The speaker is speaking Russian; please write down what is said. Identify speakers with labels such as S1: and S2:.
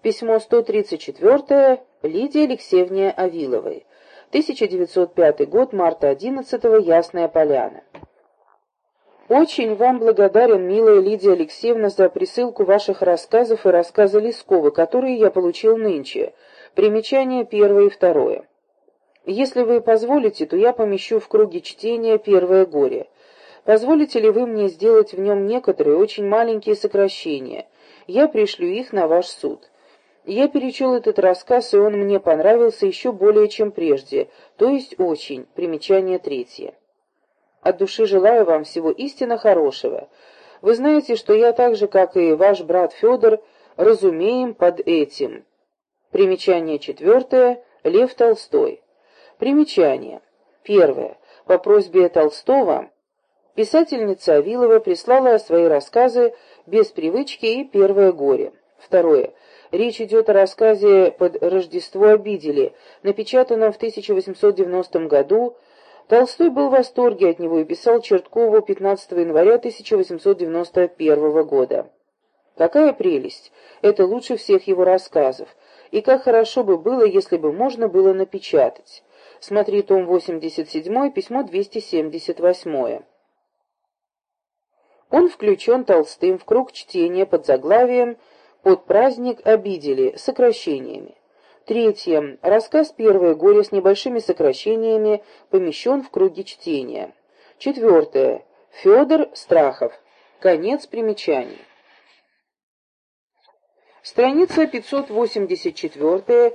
S1: Письмо 134 Лидии Алексеевне Авиловой. 1905 год, марта 11 Ясная Поляна. Очень вам благодарен, милая Лидия Алексеевна, за присылку ваших рассказов и рассказа Лескова, которые я получил нынче. Примечания первое и второе. Если вы позволите, то я помещу в круге чтения «Первое горе». Позволите ли вы мне сделать в нем некоторые очень маленькие сокращения? Я пришлю их на ваш суд. Я перечел этот рассказ, и он мне понравился еще более, чем прежде, то есть очень. Примечание третье. От души желаю вам всего истинно хорошего. Вы знаете, что я так же, как и ваш брат Федор, разумеем под этим. Примечание четвертое. Лев Толстой. Примечание. Первое. По просьбе Толстого писательница Авилова прислала свои рассказы «Без привычки» и «Первое горе». Второе. Речь идет о рассказе «Под Рождество обидели», напечатанном в 1890 году. Толстой был в восторге от него и писал Черткову 15 января 1891 года. Какая прелесть! Это лучше всех его рассказов. И как хорошо бы было, если бы можно было напечатать. Смотри том 87, письмо 278. Он включен Толстым в круг чтения под заглавием «Под праздник обидели» сокращениями. Третье. Рассказ «Первое горе» с небольшими сокращениями помещен в круге чтения. Четвертое. Федор Страхов. Конец примечаний. Страница 584